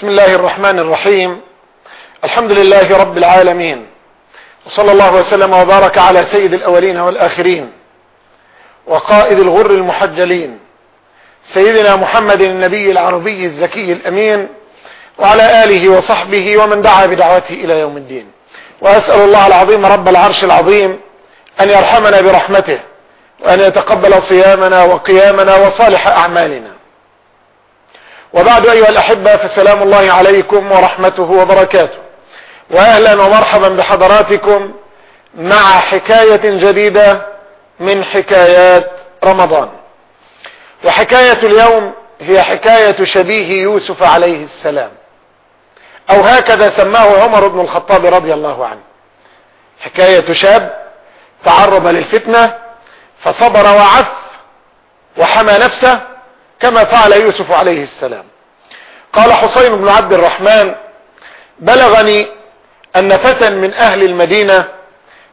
بسم الله الرحمن الرحيم. الحمد لله رب العالمين. وصلى الله وسلم وبارك على سيد الأولين والآخرين وقائد الغر المحجلين سيدنا محمد النبي العربي الزكي الأمين وعلى آله وصحبه ومن دعا بدعوته إلى يوم الدين. وأسأل الله العظيم رب العرش العظيم أن يرحمنا برحمته وأن يتقبل صيامنا وقيامنا وصالح أعمالنا. وبعد أيها الأحبة فسلام الله عليكم ورحمته وبركاته. وأهلا ومرحبا بحضراتكم مع حكاية جديدة من حكايات رمضان. وحكاية اليوم هي حكاية شبيه يوسف عليه السلام. أو هكذا سماه عمر بن الخطاب رضي الله عنه. حكاية شاب تعرض للفتنة فصبر وعف وحمى نفسه كما فعل يوسف عليه السلام. قال حسين بن عبد الرحمن بلغني أن فتى من أهل المدينة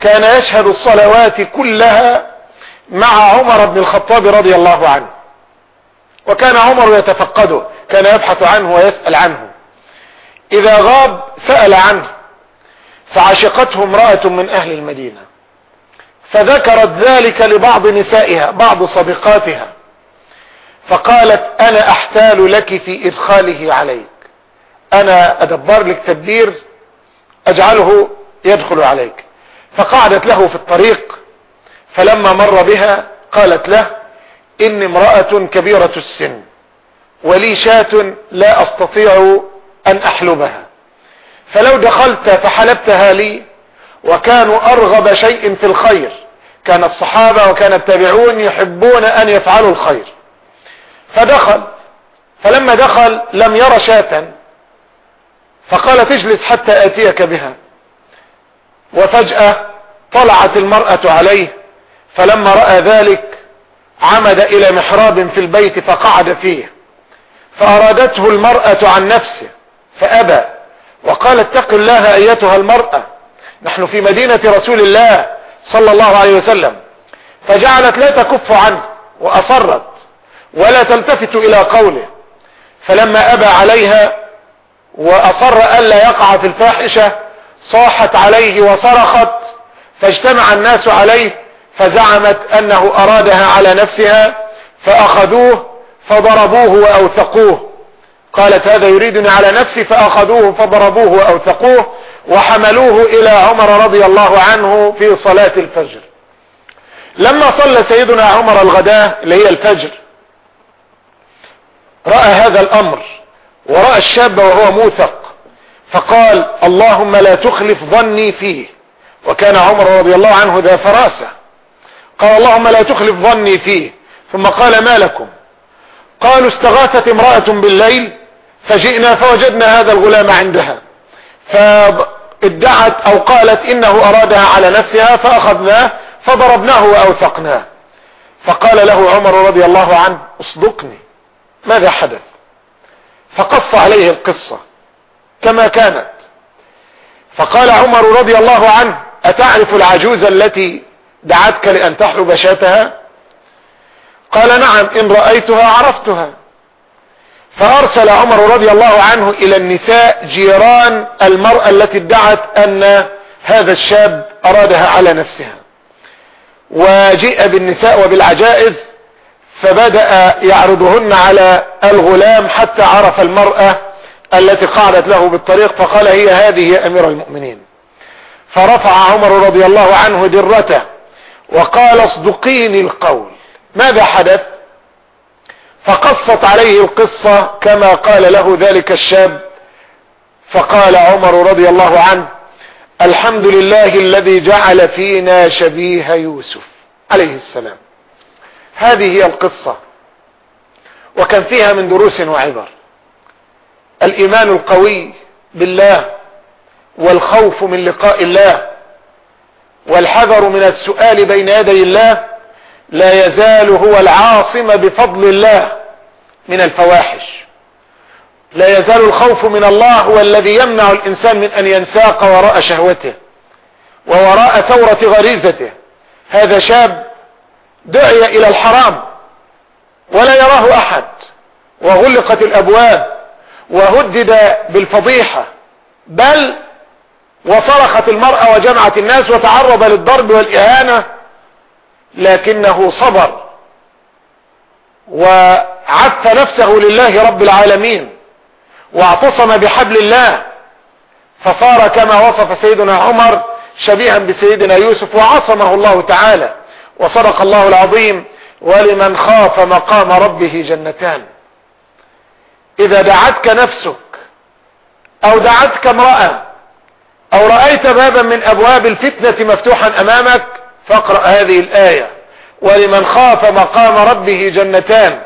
كان يشهد الصلوات كلها مع عمر بن الخطاب رضي الله عنه. وكان عمر يتفقده كان يبحث عنه ويسأل عنه. إذا غاب سأل عنه فعشقته امرأة من أهل المدينة. فذكرت ذلك لبعض نسائها بعض صديقاتها. فقالت أنا أحتال لك في إدخاله عليك. أنا أدبر لك تدبير أجعله يدخل عليك. فقعدت له في الطريق فلما مر بها قالت له إني امرأة كبيرة السن ولي شاة لا أستطيع أن أحلبها. فلو دخلت فحلبتها لي وكانوا أرغب شيء في الخير. كان الصحابة وكان التابعون يحبون أن يفعلوا الخير. فدخل. فلما دخل لم ير شاة. فقال تجلس حتى آتيك بها. وفجأة طلعت المرأة عليه. فلما رأى ذلك عمد إلى محراب في البيت فقعد فيه. فأرادته المرأة عن نفسه. فأبى. وقال اتق الله أيتها المرأة. نحن في مدينة رسول الله صلى الله عليه وسلم. فجعلت لا تكف عنه. وأصرت. ولا تلتفت إلى قوله. فلما أبى عليها وأصر الا يقع في الفاحشة صاحت عليه وصرخت فاجتمع الناس عليه فزعمت أنه أرادها على نفسها فأخذوه فضربوه وأوثقوه. قالت هذا يريدني على نفسي. فأخذوه فضربوه وأوثقوه وحملوه إلى عمر رضي الله عنه في صلاة الفجر. لما صلى سيدنا عمر الغداة اللي هي الفجر رأى هذا الأمر ورأى الشاب وهو موثق فقال اللهم لا تخلف ظني فيه. وكان عمر رضي الله عنه ذا فراسة. قال اللهم لا تخلف ظني فيه. ثم قال ما لكم؟ قالوا استغاثت امرأة بالليل فجئنا فوجدنا هذا الغلام عندها. فادعت أو قالت إنه أرادها على نفسها فأخذناه فضربناه وأوثقناه. فقال له عمر رضي الله عنه اصدقني. ماذا حدث؟ فقص عليه القصة كما كانت. فقال عمر رضي الله عنه أتعرف العجوز التي دعتك لأن تحلب شاتها؟ قال نعم إن رأيتها عرفتها. فأرسل عمر رضي الله عنه إلى النساء جيران المرأة التي ادعت أن هذا الشاب أرادها على نفسها. وجيء بالنساء وبالعجائز فبدأ يعرضهن على الغلام حتى عرف المرأة التي قعدت له بالطريق فقال هي هذه يا أمير المؤمنين. فرفع عمر رضي الله عنه درته وقال اصدقيني القول. ماذا حدث؟ فقصت عليه القصة كما قال له ذلك الشاب. فقال عمر رضي الله عنه الحمد لله الذي جعل فينا شبيه يوسف عليه السلام. هذه هي القصة. وكان فيها من دروس وعبر. الإيمان القوي بالله والخوف من لقاء الله والحذر من السؤال بين يدي الله لا يزال هو العاصم بفضل الله من الفواحش. لا يزال الخوف من الله هو الذي يمنع الإنسان من أن ينساق وراء شهوته ووراء ثورة غريزته. هذا شاب دعي إلى الحرام ولا يراه أحد وغلقت الأبواب وهدد بالفضيحة بل وصرخت المرأة وجمعت الناس وتعرض للضرب والإهانة لكنه صبر وعف نفسه لله رب العالمين واعتصم بحبل الله فصار كما وصف سيدنا عمر شبيها بسيدنا يوسف وعصمه الله تعالى. وصدق الله العظيم ولمن خاف مقام ربه جنتان. إذا دعتك نفسك أو دعتك امرأة أو رأيت بابا من أبواب الفتنة مفتوحا أمامك فاقرأ هذه الآية. ولمن خاف مقام ربه جنتان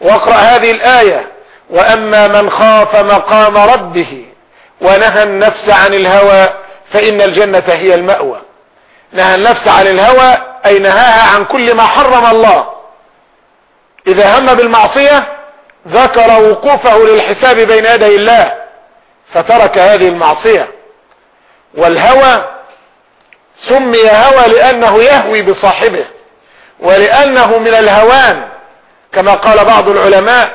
واقرأ هذه الآية. وأما من خاف مقام ربه ونهى النفس عن الهوى فإن الجنة هي المأوى. نهى النفس عن الهوى أي نهاها عن كل ما حرم الله. إذا هم بالمعصية ذكر وقوفه للحساب بين يدي الله فترك هذه المعصية. والهوى سمي هوى لأنه يهوي بصاحبه ولأنه من الهوان. كما قال بعض العلماء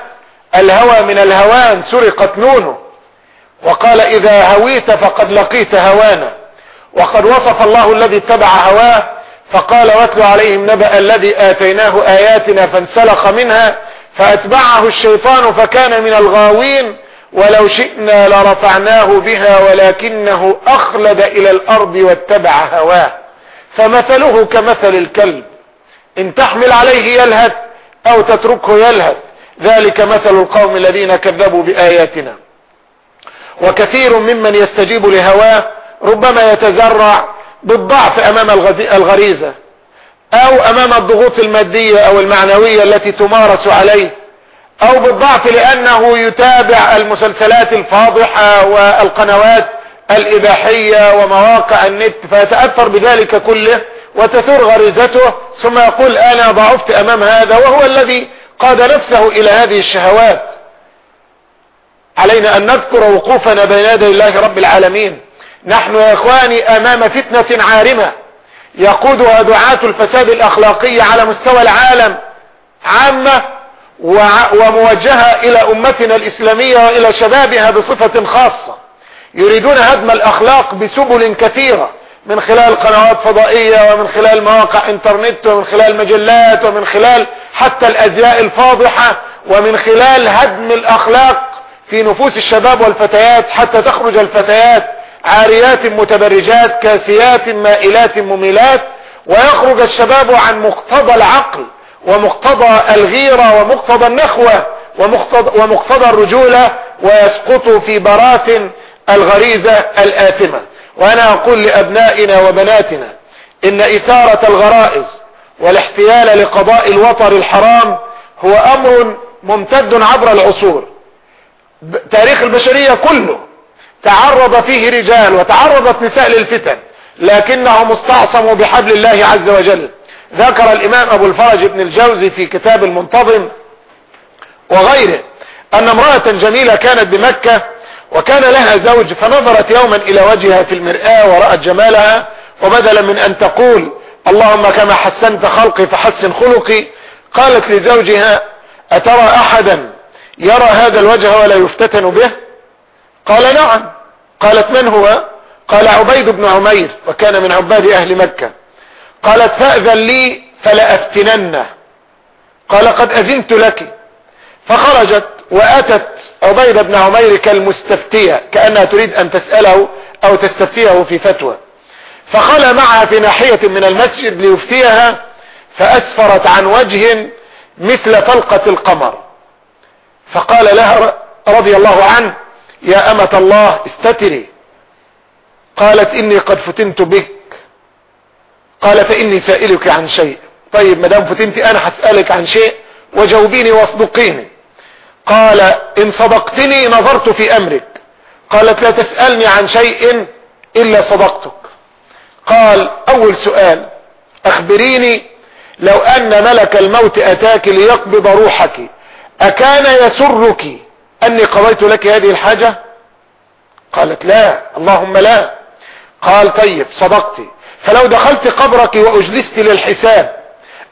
الهوى من الهوان سرقت نونه. وقال إذا هويت فقد لقيت هوانا. وقد وصف الله الذي اتبع هواه فقال واتل عليهم نبأ الذي آتيناه آياتنا فانسلخ منها فأتبعه الشيطان فكان من الغاوين ولو شئنا لرفعناه بها ولكنه أخلد إلى الأرض واتبع هواه. فمثله كمثل الكلب إن تحمل عليه يلهث أو تتركه يلهث ذلك مثل القوم الذين كذبوا بآياتنا. وكثير ممن يستجيب لهواه ربما يتزرع بالضعف أمام الغريزة أو أمام الضغوط المادية أو المعنوية التي تمارس عليه أو بالضعف لأنه يتابع المسلسلات الفاضحة والقنوات الإباحية ومواقع النت فيتأثر بذلك كله وتثور غريزته ثم يقول أنا ضعفت أمام هذا وهو الذي قاد نفسه إلى هذه الشهوات. علينا أن نذكر وقوفنا بين يدي الله رب العالمين. نحن يا إخواني أمام فتنة عارمة يقودها دعاة الفساد الأخلاقي على مستوى العالم عامة وموجهة إلى أمتنا الإسلامية وإلى شبابها بصفة خاصة. يريدون هدم الأخلاق بسبل كثيرة من خلال قنوات فضائية ومن خلال مواقع إنترنت ومن خلال مجلات ومن خلال حتى الأزياء الفاضحة ومن خلال هدم الأخلاق في نفوس الشباب والفتيات حتى تخرج الفتيات عاريات متبرجات كاسيات مائلات مميلات. ويخرج الشباب عن مقتضى العقل ومقتضى الغيرة ومقتضى النخوة ومقتضى, ومقتضى الرجولة ويسقط في براثن الغريزة الآثمة. وأنا أقول لأبنائنا وبناتنا إن إثارة الغرائز والاحتيال لقضاء الوطر الحرام هو أمر ممتد عبر العصور. تاريخ البشرية كله تعرض فيه رجال وتعرضت نساء للفتن لكنهم استعصموا بحبل الله عز وجل. ذكر الإمام أبو الفرج ابن الجوزي في كتاب المنتظم وغيره أن امرأة جميلة كانت بمكة وكان لها زوج فنظرت يوما إلى وجهها في المرآة ورأت جمالها وبدلا من أن تقول اللهم كما حسنت خلقي فحسن خلقي قالت لزوجها أترى أحدا يرى هذا الوجه ولا يفتتن به؟ قال نعم. قالت من هو؟ قال عبيد بن عمير وكان من عباد أهل مكة. قالت فأذن لي فلأفتننه قال قد أذنت لك. فخرجت وأتت عبيد بن عمير كالمستفتية كأنها تريد أن تسأله أو تستفتيه في فتوى. فخلى معها في ناحية من المسجد ليفتيها فأسفرت عن وجه مثل طلقة القمر. فقال لها رضي الله عنه يا أمة الله استتري. قالت إني قد فتنت بك. قال فإني سائلك عن شيء. طيب مدام فتنت أنا هسألك عن شيء وجاوبيني واصدقيني. قال إن صدقتني نظرت في أمرك. قالت لا تسألني عن شيء إلا صدقتك. قال أول سؤال أخبريني لو أن ملك الموت أتاك ليقبض روحك أكان يسرك؟ أني قضيت لك هذه الحاجة؟ قالت لا اللهم لا. قال طيب صدقتي فلو دخلت قبرك وأجلست للحساب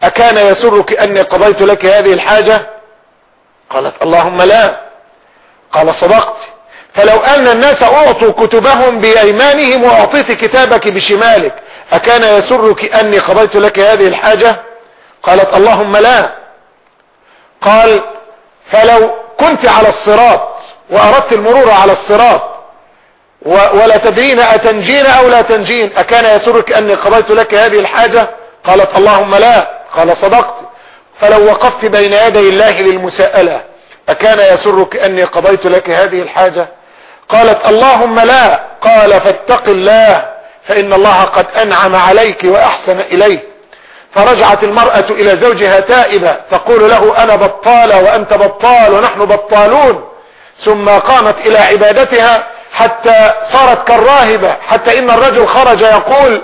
أكان يسرك أني قضيت لك هذه الحاجة؟ قالت اللهم لا. قال صدقت. فلو أن الناس أعطوا كتبهم بأيمانهم وأعطيت كتابك بشمالك أكان يسرك أني قضيت لك هذه الحاجة؟ قالت اللهم لا. قال فلو كنت على الصراط وأردت المرور على الصراط ولا تدرين أتنجين أو لا تنجين؟ أكان يسرك أني قضيت لك هذه الحاجة؟ قالت اللهم لا. قال صدقت. فلو وقفت بين يدي الله للمساءلة أكان يسرك أني قضيت لك هذه الحاجة؟ قالت اللهم لا. قال فاتق الله فإن الله قد أنعم عليك وأحسن اليه فرجعت المرأة إلى زوجها تائبة تقول له أنا بطالة وأنت بطال ونحن بطالون. ثم قامت إلى عبادتها حتى صارت كالراهبة حتى إن الرجل خرج يقول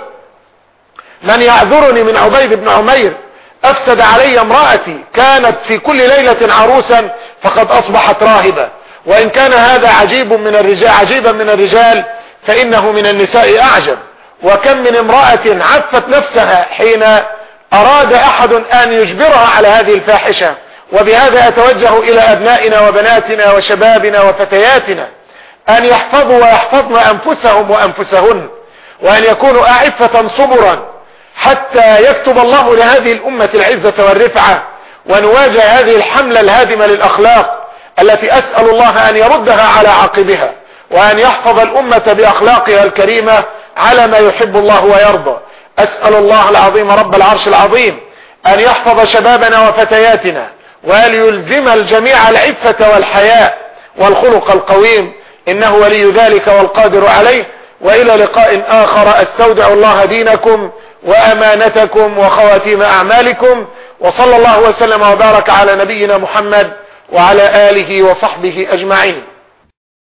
من يعذرني من عبيد بن عمير؟ أفسد علي امرأتي كانت في كل ليلة عروسا فقد أصبحت راهبة. وإن كان هذا عجيب من الرجال عجيبا من الرجال فإنه من النساء أعجب. وكم من امرأة عفت نفسها حين أراد أحد أن يجبرها على هذه الفاحشة وبهذا أتوجه إلى أبنائنا وبناتنا وشبابنا وفتياتنا أن يحفظوا ويحفظن أنفسهم وأنفسهن وأن يكونوا أعفة صبرا حتى يكتب الله لهذه الأمة العزة والرفعة ونواجه هذه الحملة الهادمة للأخلاق التي أسأل الله أن يردها على عقبها وأن يحفظ الأمة بأخلاقها الكريمة على ما يحب الله ويرضى. أسأل الله العظيم رب العرش العظيم أن يحفظ شبابنا وفتياتنا وأن يلزم الجميع العفة والحياء والخلق القويم. إنه ولي ذلك والقادر عليه. وإلى لقاء آخر. أستودع الله دينكم وأمانتكم وخواتيم أعمالكم. وصلى الله وسلم وبارك على نبينا محمد وعلى آله وصحبه أجمعين.